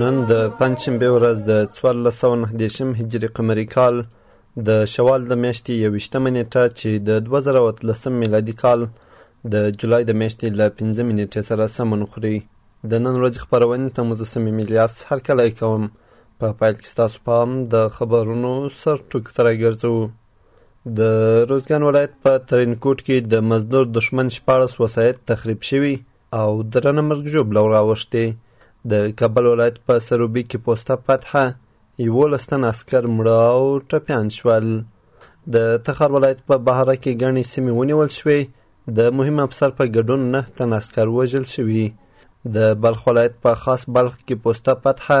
نن د پنجشنبې ورځ د څوارلس سوه نهه دېرشم هجري قمري کال د شوال د میاشتې یوویشتمه نېټه چې د دوه زره او اتلسم میلادي کال د جولای د میاشتې له پنځمې نېټې سره سمون خوري د نن ورځې خپرونې ته مجسمې میلیاس هرکلی کوم په پیل کې ستاسو پام د خبرونو سر ټکو ته راګرځوو د روزګان ولایت په ترینکوټ کې د مزدور دښمن شپاړس وسایط تخریب شوي او درنه مرګ ژوبله راوښتې د کابل ولایت په سروبي کې پوسته فتحه یولس تن عسکر مړه او ټپیان شول د تخار ولایت په بهاره کې ګڼې سیمې ونیول شوې د مهم افسر په ګډون نه تن عسکر وژل شوي د بلخ ولایت په خاص بلخ کې پوسته فتحه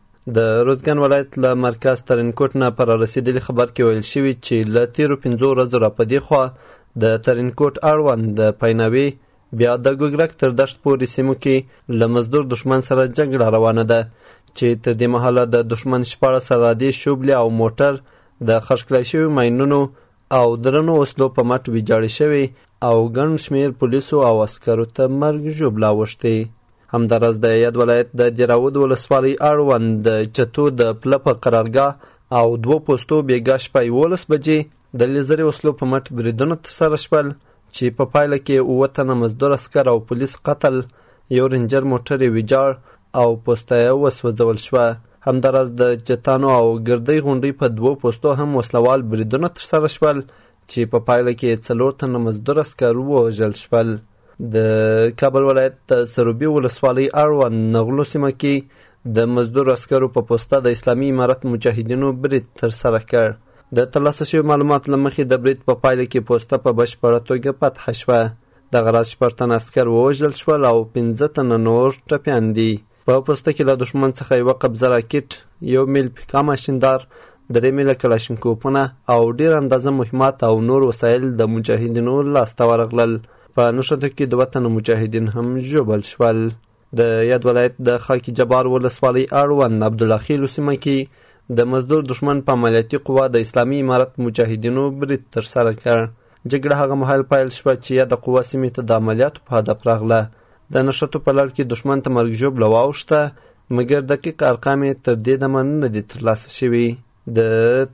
د روزګان ولایت له مرکز ترینکوټ نه پر رسیدلی خبر کې ویل شوي چې له تیرو پنځو ورځو را په خوا د ترینکوټ اړوند د پیناوي بیا د ګوګرک تر دښت پورې سیمو کې له مزدور دښمن سره جګړه روانه ده چې تر دې مهاله د دښمن شپاړس سرادې شوبلې او موټر د خښکلای شوي ماینونو او درنو وسلو په مټ ویجاړې شوې او ګڼ شمېر پولیسو او عسکرو ته مرګ ژوبله اوښتې. همداراز د یاد ولایت د دیراود ولسوالۍ اړوند د چتو د پله په قرارګاه او دوو پوستو بېګا شپه یولس بجې د لیزري وسلو په مټ بریدونه ترسره شول چې په پایله کې اووه تنه مزدور عسکر او پولیس قتل، یو رینجر موټر یې ویجاړ او پوسته یې وسوځول شوه. همداراز د جتانو او ګردۍ غونډۍ په دوو پوستو هم وسلوال بریدونه ترسره شول چې په پایله کې څلور تنه مزدور عسکر ووژل شول. د کابل ولایت د سروبي ولسوالۍ اړوند نغلو سیمه کې د مزدور عسکرو په پوسته د اسلامي امارت مجاهدینو برید ترسره کړ. د ترلاسه شوي معلومات له مخې د برید په پایله کې پوسته په بشپړه توګه فتح شوه. دغه راز شپږ تنه عسکر ووژل شول او پنځه تنه نور ټپیان دي. په پوسته کې له دښمن څخه یوه قبضه راکټ، یو میل پیکا ماشیندار، درې میله کلاشینکوفونه او ډېر اندازه مهمات او نور وسایل د مجاهدینو لاسته ورغلل. په نښتو کې دوه تنه مجاهدین هم ژوبل شول. د یاد ولایت د خاکي جبار ولسوالۍ اړوند عبدالله خیلو سیمه کې د مزدور دښمن په عملیاتي قوا د اسلامي امارت مجاهدینو برید ترسره کړ جګړه هغه مهال پیل شوه چې یاده قوه سیمې ته د عملیاتو په هدف راغله د نښتو په لړ کې دښمن ته مرګ ژوبله واوښته مګر دقیق ارقام یې تر دې دمه نه دي ترلاسه شوي د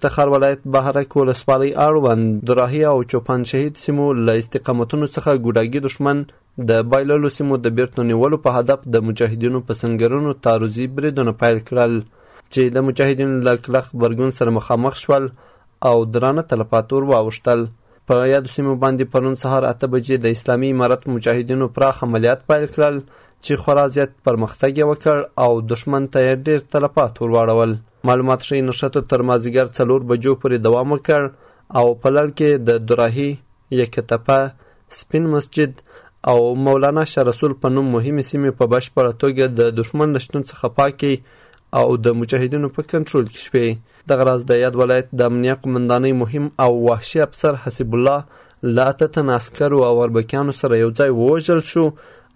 تخار ولایت بهرک ولسوالۍ اړوند دراهي او چوپان شهید سیمو له استقامتونو څخه ګوډاګي دښمن د بایللو سیمو د بیرته نیولو په هدف د مجاهدینو په سنګرونو تعرضي بریدونه پیل کړل چې د مجاهدینو له کلک غبرګون سره مخامخ شول او درانه تلفات ور واوښتل په یادو سیمو باندې پرون سهار اته بجې د اسلامي امارت مجاهدینو پراخ عملیات پیل کړل چې خورا زیات پرمختګ یې وکړ او دښمن ته یې ډېر تلفات ورواړول معلومات ښيي نښتو تر مازیګر څلور بجو پورې دوام وکړ او په لړ کې د دراهي، یکه تپه، سپین مسجد او مولانا شاه رسول په نوم مهمې سیمې په بشپړه توګه د دښمن له شتون څخه پاکې او د مجاهدینو په کنټرول کې شوې دغه راز د یاد ولایت د امنیه قومندانۍ مهم او وحشي افسر حسیب الله له اته تنه عسکرو او اربکیانو سره یو ځای ووژل شو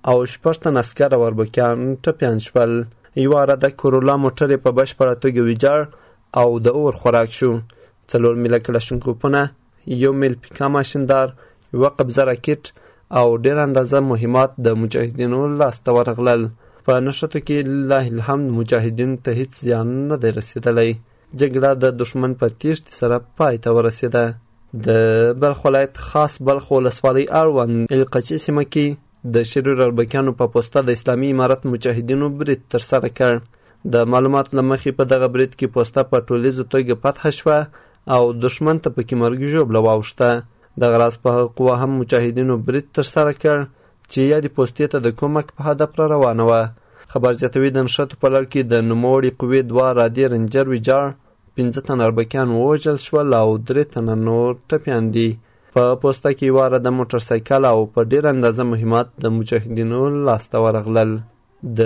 او شپږ تن عسکر او اربکیان ټپیان شول یوه عراده کورولا موټر یې په بشپړه توګه ویجاړ او د اور خوراک شو څلور میله کلشنکوپونه یو میل پیکا ماشیندار یوه قبضه راکټ او ډېر اندازه مهمات د مجاهدینو لاسته ورغلل په نښتو کې لله الحمد مجاهدینو ته هیڅ زیان نه دی رسېدلی جګړه د دښمن په تیښتې سره پای ته ورسېده. د بلخ ولایت خاص بلخ ولسوالۍ اړوند القچي سیمه کې د شریر اربکیانو په پوسته د اسلامي امارت مجاهدینو برید ترسره کړ د معلومات له مخې په دغه برید کې پوسته په ټولیزه توګه فتح شوه او دښمن ته پکې مرګ ژوبله واوښته دغه راز په هغه قوه هم مجاهدینو برید ترسره کړ چې یادې پوستې ته د کومک په هدف را روانه وه خبر زیاتوي د نښتو په لړ کې د نوموړي قوې دوه رادې رنجر ویجاړ پنځه تنه اربکیان ووژل شول او درې تنه نور ټپیان دي په پوسته کې واره د موټر سایکل او په ډېر اندازه مهمات د مجاهدینو لاسته ورغلل د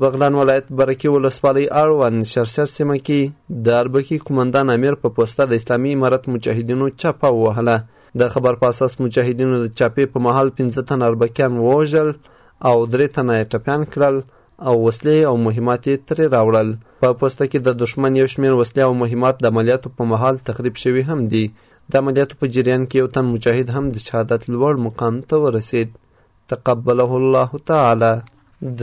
بغلان ولایت برکي ولسوالۍ اړوند شرشر سیمه کې د اربکي قومندان امیر په پوسته د اسلامي امارت مجاهدینو چاپه ووهله د خبر په اساس مجاهدینو د چاپې په مهال پنځه تن اربکیان ووژل او درې تنه یې ټپیان کړل او وسلې او مهمات یې ترې راوړل په پوسته کې د دښمن یو شمېر وسلې او مهمات د عملیاتو په مهال تخریب شوي هم دي د عملیاتو په جریان کې یو تن مجاهد هم د شهادت لوړ مقام ته ورسید تقبله الله تعالی د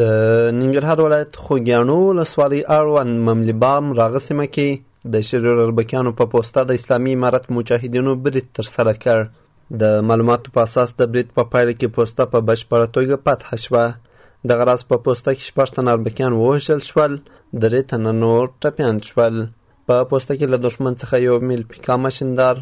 ننګرهار ولایت خوږیاڼو ولسوالۍ اړوند مملي بام راغه سیمه کې د شریر اربکیانو په پوسته د اسلامي امارت مجاهدینو برید ترسره کړ د معلوماتو په اساس د برید په پایله کې پوسته په بشپړه توګه فتح شوه دغه راز په پوسته کې شپږ تنه اربکیان ووژل شول درې تنه نور ټپیان شول په پوسته کې له دښمن څخه یو میل پیکا ماشیندار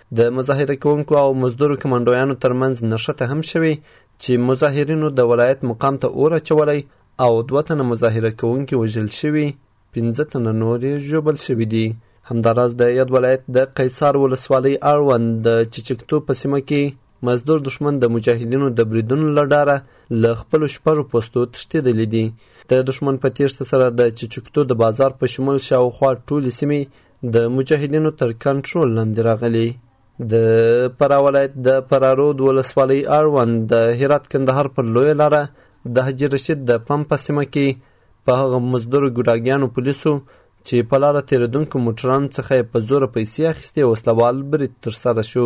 د مظاهره کوونکو او مزدورو کمانډویانو ترمنځ نښته هم شوې چې مظاهرینو د ولایت مقام ته اور اچولی او دوه تنه مظاهره کوونکي وژل شوي پنځه تنه نور یې ژوبل شوي دي همداراز د یاد ولایت د قیصار ولسوالۍ اړوند د چچکتو په سیمه کې مزدور دښمن د مجاهدینو د بریدونو له ډاره له خپلو شپږو پوستو تښتېدلي دي د دښمن په تیښته سره د چچکتو د بازار په شمول شاوخوا ټولې سیمې د مجاهدینو تر کنټرول لاندې راغلي د فراه ولایت د فرارود ولسوالۍ اړوند د هرات کندهار پر لویه لاره د حاجي رشید د پمپ په سیمه کې په هغه مزدورو ګوډاګیانو پولیسو چې په لاره تېرېدونکو موټرانو څخه یې په زوره پیسې اخیستې وسله وال برید ترسره شو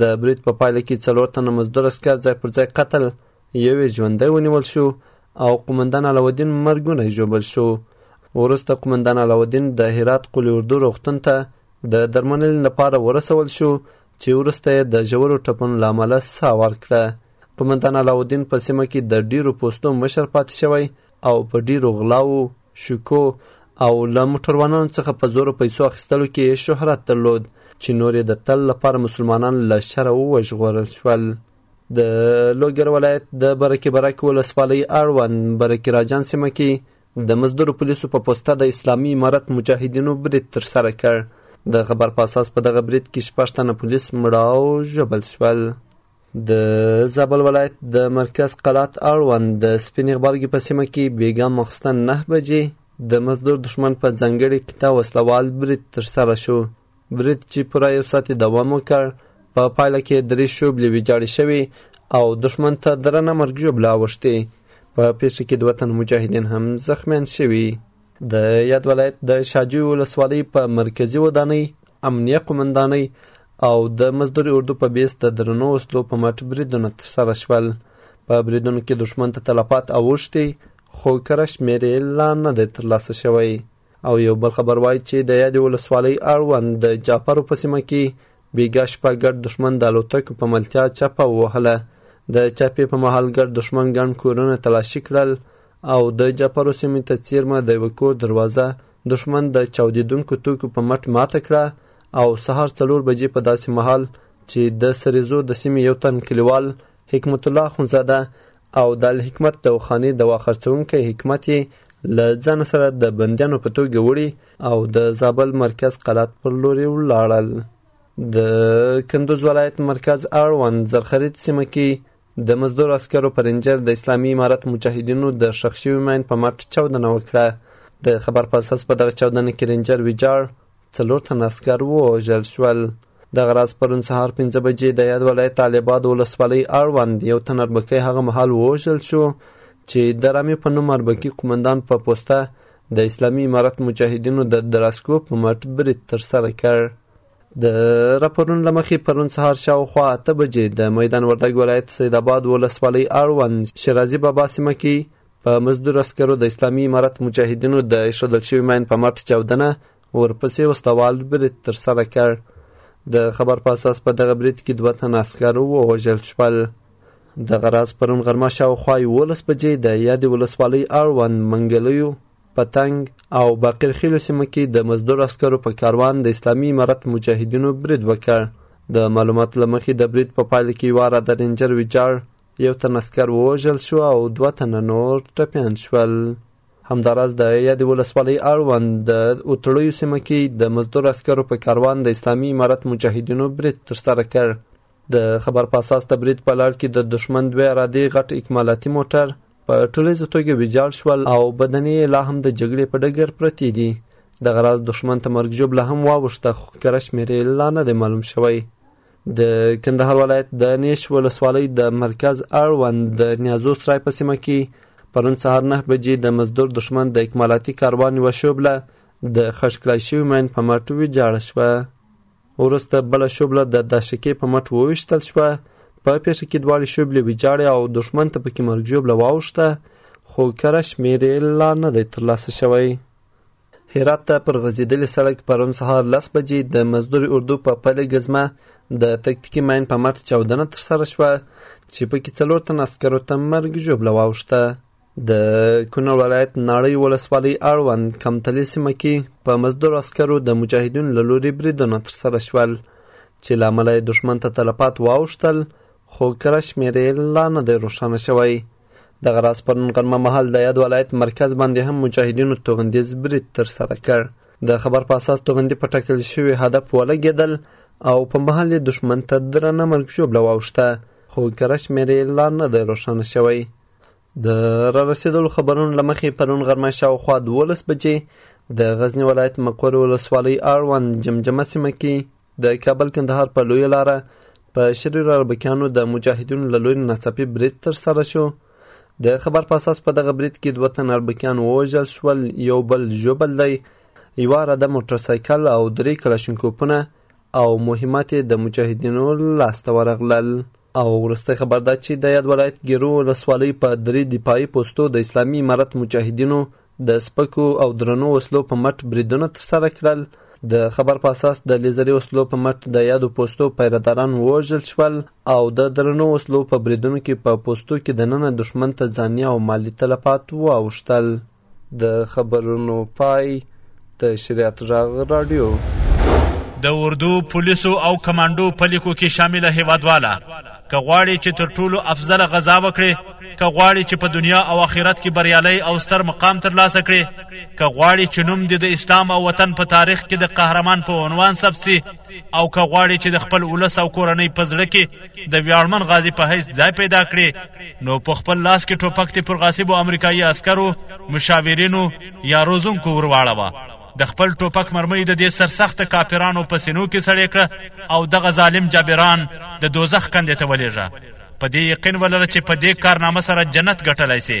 د برید په پایله کې څلور تنه مزدور اسکر ځای پر ځای قتل یو یې ژوندی ونیول شو او قومندان علاوالدین مرګونی ژوبل شو وروسته قومندان علاوالدین د هرات قول اردو روغتون ته د درملنې لپاره ورسول شو چې وروسته یې د ژورو ټپونو له امله ساه ورکړه قومندان علاوالدین په سیمه کې د ډیرو پوستو مشر پاتې شوی او په ډیرو غلاو شکو او له موټروانانو څخه په زورو پیسو اخیستلو کې شهرت درلود چې نور یې د تل لپاره مسلمانان له شره وژغورل شول د لوګر ولایت د برکې برک ولسوالۍ اړوند برکې راجان سیمه کې د مزدور پولیسو په پوسته د اسلامي امارت مجاهدینو برید ترسره کړ د خبر په اساس په دغه برید کې شپږ تنه پولیس مړه او ژوبل شول د زابل ولایت د مرکز قلات اړوند د سپین غبرګي په سیمه کې بیګا ماخوستن نه بجې د مزدور دښمن په ځانګړي قطعه وسلوال برید ترسره شو برید چې پوره یو ساعت یې دوام وکړ، په پایله کې درې شوبلې ویجاړې شوې او دښمن ته درنه مرګ ژوبله اوښتې. په پیښه کې دوه تنه مجاهدین هم زخمیان شوي. د یاد ولایت د شاجوی ولسوالۍ په مرکزي ودانۍ، امنیه قومندانۍ او د مزدوري اردو په بیس د درنو وسلو په مټ بریدونه ترسره شول په بریدونو کې دښمن ته تلفات اوښتي خو کره شمېر یې لا نه دی ترلاسه شوی او یو بل خبر وایي چې د یادې ولسوالۍ اړوند د جعفرو په سیمه کې بیګا شپه ګډ دښمن د الوتکو په ملتیا چپه ووهله د چپې په مهال ګډ دښمن ګڼ کورونه تلاشي کړل او د جعفرو سیمې ته څیرمه د یوه کور دروازه دښمن د چاودیدونکو توکو په مټ ماته کړه او سهار څلور بجې په داسې مهال چې د سریزو د سیمې یو تن کلیوال حکمت الله خونزاده او د الحکمت د اوښاني دوا خرڅوونکی حکمت یې له ځانه سره د بندیانو په توګه وړي او د زابل مرکز قلات پر لوري ولاړل د کندوز ولایت مرکز اړوند زرخرید سیمه کې د مزدور عسکرو په رینجر د اسلامي امارت مجاهدینو د ښخ شوي ماین په مټ چاودنه وکړه د خبر په اساس په دغه چاودنه کې رینجر ویجاړ څلور تنه عسکر ووژل شول دغه راز پرون سهار پنځه بجې د یاد ولایت طالباد ولسوالۍ اړوند یو تن اربکی هغه مهال ووژل شو چې د رامې په نوم اربکي قومندان په پوسته د اسلامي امارت مجاهدینو د دراسکو په مټ برید ترسره کړ د راپورونو له مخې پرون سهار شاوخوا اته بجې د میدان وردګ ولایت سیدآباد ولسوالۍ اړوند شیرازي بابا سیمه کې په مزدور عسکرو د اسلامي امارت مجاهدینو د ایښودل شوي ماین په مټ چاودنه ورپسې وسله وال برید ترسره کړ. د خبر په اساس په دغه برید کې دوه تنه عسکر ووژل شول. دغه راز پرون غرمه شاوخوا یولس بجې د یادې ولسوالۍ اړوند منګلیو پتنګ او باقرخیلو سیمه کې د مزدور عسکرو په کاروان د اسلامي امارت مجاهدینو برید وکړ. د معلوماتو له مخې د برید په پایله کې یوه راده رینجر ویجاړ یو تن عسکر ووژل شو او دوه تنه نور ټپیان شول همداراز د یادې ولسوالۍ اړوند د اوتړیو سیمه کې د مزدور عسکرو په کاروان د اسلامي امارت مجاهدینو برید ترسره کړ د خبر په اساس د برید په لړ کې د دښمن دوه ارادې غټ اکمالاتي موټر په ټولیزه توګه ویجاړ شول او بدنې یې لا هم د جګړې په ډګر پرتې دي دغه راز دښمن ته مرګ ژوبله هم واوښته خو کره شمېر یې لا نه دی معلوم شوی د کندهار ولایت د نیش ولسوالۍ د مرکز اړوند د نیازو سرای په سیمه کې پرون سهار نه بجې د مزدور دښمن د اکمالاتي کاروان یوه شوبله د خښ کړای شوي ماین په مټ ویجاړه شوه وروسته بله شوبله د داشکې په مټ وویشتل شوه په پیښه کې دواړې شوبلې ویجاړې او دښمن ته پکې مرګ ژوبله واوښته خو کره شمېر یې لا نه دی ترلاسه شوی هرات ته پر غځېدلي سړک پرون سهار لس بجې د مزدور اردو په پلې ګزمه د تکتیکي ماین په مټ چاودنه ترسره شوه چې پکې څلور تن عسکرو ته مرګ ژوبله واوښته د کونړ ولایت ناړۍ ولسوالۍ اړوند کمتلې سیمه کې په مزدور عسکرو د مجاهدینو له لوري بریدونه ترسره شول چې له امله یې دښمن ته تلفات واوښتل خو کره شمېر یې لا نه دی روښانه شوی دغه راز پرون غرمه مهال د یاد ولایت مرکز باندې هم مجاهدینو توغندیز برید ترسره کړ د خبر په اساس توغندي په ټاکل شوي هدف ولګېدل او په محل یې دښمن ته درنه مرګ ژوبله واوښته خو کره شمېر یې لا نه دی روښانه شوی د را رسېدلو خبرونو له مخې پرون غرمه شاوخوا دولس بجې د غزني ولایت مقر ولسوالۍ اړوند جمجمه سیمه کې د کابل کندهار په لویه لاره په شریر اربکیانو د مجاهدینو له لوري ناڅاپي برید ترسره شو د خبر په اساس په دغه برید کې دوه تن اربکیان ووژل شول یو بل ژوبل دی یوه عراده موټر سایکل او درې کلاشینکوپونه او مهمات یې د مجاهدینو لاسته ورغلل او وروستۍ خبر دا چې د یاد ولایت ګیرو ولسوالۍ په درې دفاعي پوستو د اسلامي امارت مجاهدینو د سپکو او درنو وسلو په مټ بریدونه ترسره کړل د خبر په اساس د لیزري وسلو په مټ د یادو پوستو پیرداران ووژل شول او د درنو وسلو په بریدونو کې په پوستو کې دننه دښمن ته ځاني او مالي تلفات واوښتل د خبرونو پای د شریعت غږ راډیو. د اردو، پولیسو او کمانډو په لیکو کې شامل هیوادواله که غواړي چې تر ټولو افضل غذا وکړي که غواړي چې په دنیا او آخرت کې بریالی او ستر مقام ترلاسه کړي که غواړي چې نوم دې د اسلام او وطن په تاریخ کې د قهرمان په عنوان ثبت سي او که غواړي چې د خپل ولس او کورنۍ په زړه کې د ویاړمن غازي په حیث ځای پیدا کړي نو په خپل لاس کې ټوپک ته پر غاصبو امریکایي عسکرو مشاورینو یا روزونکو ورواړوه د خپل ټوپک مرمۍ د دې سرسخت کافرانو په سینو کې سړې کړه او دغه ظالم جابران د دوزخ کندې ته ولېږه په دې یقین ولره چې په دې کارنامه سره جنت ګټلی سي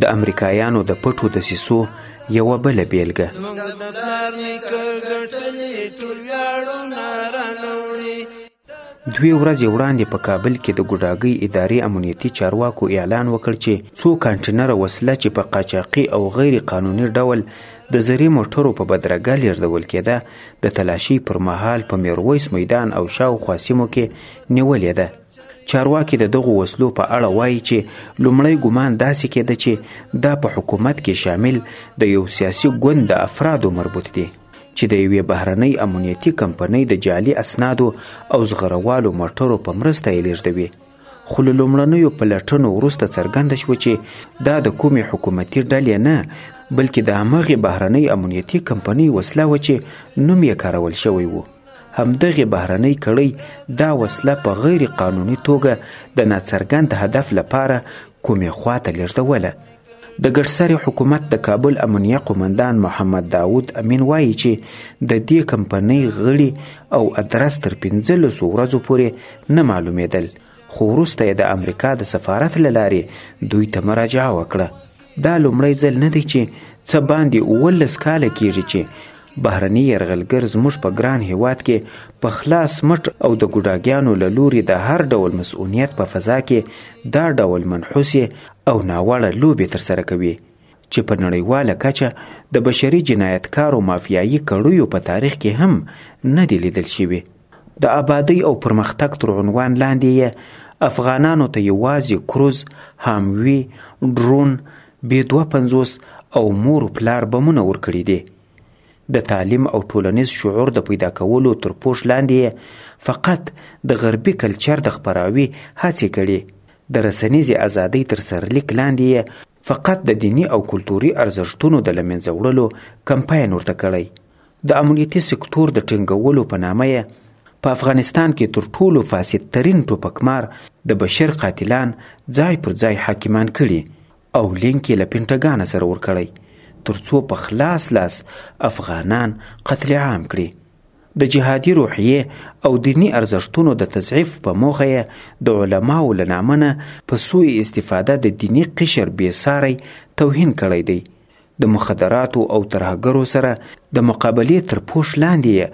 د امریکایانو د پټو دسیسو یوه بله بیلګه دوې ورځې وړاندې په کابل کې د ګوډاګۍ ادارې امنیتي چارواکو اعلان وکړ چې څو کانټینره وسله چې په قاچاقي او غیر قانوني ډول د زري موټرو په بدرګه لیږدول کېده د تلاشۍ پر مهال په میرویس میدان او شاوخوا سیمو کې نیولې ده چارواکي د دغو وسلو په اړه وایي چې لومړی ګمان داسې کېده چې دا په حکومت کې شامل د یو سیاسي ګوند د افرادو مربوط دي چې د یوې بهرنۍ امنیتي کمپنۍ د جعلي اسنادو او زغروالو موټرو په مرسته یې لیږدوي خو له لومړنیو پلټنو وروسته څرګنده شوه چې دا د کومې حکومتي ډلې نه بلکې د همغې بهرنۍ امنیتي کمپنۍ وسله وه چې نوم یې کارول شوی و همدغې بهرنۍ کړۍ دا وسله په غیر قانوني توګه د ناڅرګند هدف لپاره کومې خواته لیږدوله د ګډسري حکومت د کابل امنیه قومندان محمد داود امین وایي چې د دې کمپنۍ غړي او ادرس تر پنځلسو ورځو پورې نه معلومېدل خو وروسته یې د امریکا د سفارت له لارې دوی ته مراجعه وکړه دا لومړی ځل نه دی چې څه باندې اوولس کاله کیږي چې بهرني یرغلګر زموږ په ګران هیواد کې په خلاص مټ او د ګوډاګیانو له لوري د هر ډول مسؤلیت په فضا کې دا ډول منحوسې او ناوړه لوبې ترسره کوي چې په نړیواله کچه د بشري جنایتکارو مافیایي کړیو په تاریخ کې هم نه دي لیدل شوي د آبادۍ او پرمختګ تر عنوان لاندې یې افغانانو ته یوازې کروز، هاموي، ډرون، بي دوه پنځوس او مور و پلار بمونه ورکړي دي. د تعلیم او ټولنیز شعور د پیدا کولو تر پوښ لاندې یې فقط د غربي کلچر د خپراوي هڅې کړي، د رسنیزې ازادۍ تر سرلیک لاندې یې فقط د دیني او کلتوري ارزښتونو د له منځه وړلو کمپاین ورته کړی. د امنیتي سکتور د ټینګولو په نامه یې په افغانستان کې تر ټولو فاسد ترین ټوپکمار د بشیر قاتلان ځای پر ځای حاکمان کړي او لینک یې له پنټګانه سره ورکړی ترڅو په خلاص لاس افغانان قتل عام کړي د جهادي روحیې او دیني ارزښتونو د تضعیف په موخه یې د علماو له نامه نه په سوء استفاده د دیني قشر بې ساری توهین کړی دی د مخدراتو او ترهګرو سره د مقابلې تر پوښ لاندې یې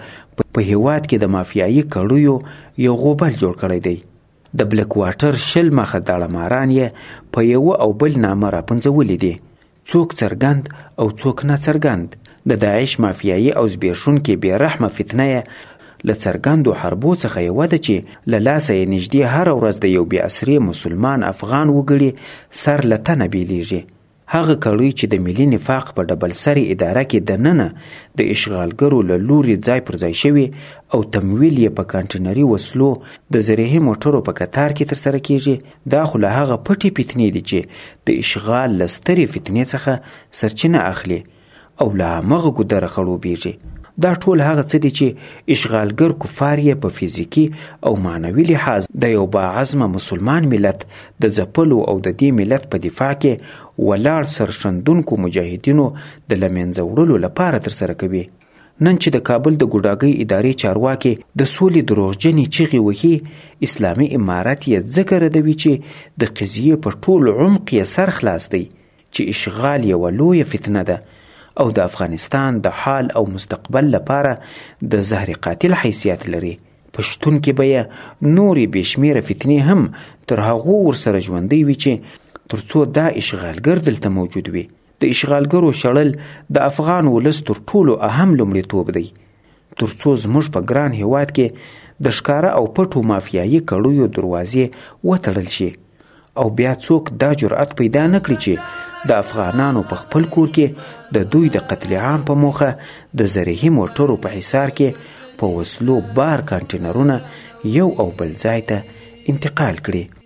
په هیواد کې د مافیایي کړیو یو غوبل جوړ کړی دی. د بلک واټر شل مخه داړه ماران یې په یوه او بل نامه راپنځولي دي، څوک څرګند او څوک ناڅرګند. د داعش مافیایي او زبېښونکې بې رحمه فتنه یې له څرګندو حربو څخه یوه ده چې له لاسه یې نږدې هره ورځ د یو بې اسرې مسلمان افغان وګړي سر له تنه بېلېږي. هغه کړۍ چې د ملي نفاق په ډبل سرې اداره کې دننه د اشغالګرو له لوري ځای پر ځای شوې او تمویل یې په کانټینري وسلو د زرهي موټرو په کتار کې ترسره کیږي دا خو له هغه پټې فتنې دي چې د اشغال له سترې فتنې څخه سرچینه اخلي او له همغه ګودره خړوبېږي دا ټول هغه څه دي چې اشغالګر کفار یې په فزیکي او معنوي لحاظ د یو باعظمه مسلمان ملت د ځپلو او د دې ملت په دفاع کې ولاړ سرښندونکو مجاهدینو د له منځه وړلو لپاره ترسره کوي نن چې د کابل د ګوډاګۍ ادارې چارواکي د سولې دروغجنې چیغې وهي اسلامي امارت یې ځکه ردوي چې د قضیې په ټول عمق یې سر خلاص دی چې اشغال یوه لویه فتنه ده او د افغانستان د حال او مستقبل لپاره د زهر قاتل حیثیت لري په شتون کې به یې نورې بېشمېره فتنې هم تر هغو ورسره ژوندۍ وي چې تر څو دا اشغالګر دلته موجود وي د اشغالګرو شړل د افغان ولس تر ټولو اهم لومړیتوب دی ترڅو زموږ په ګران هېواد کې د ښکاره او پټو مافیایي کړیو دروازې وتړل شي او بیا څوک دا جرأت پیدا نه کړي چې د افغانانو په خپل کور کې د دوی د قتل عام په موخه د زرهي موټرو په حصار کې په وسلو بار کانټینرونه یو او بل ځای ته انتقال کړي.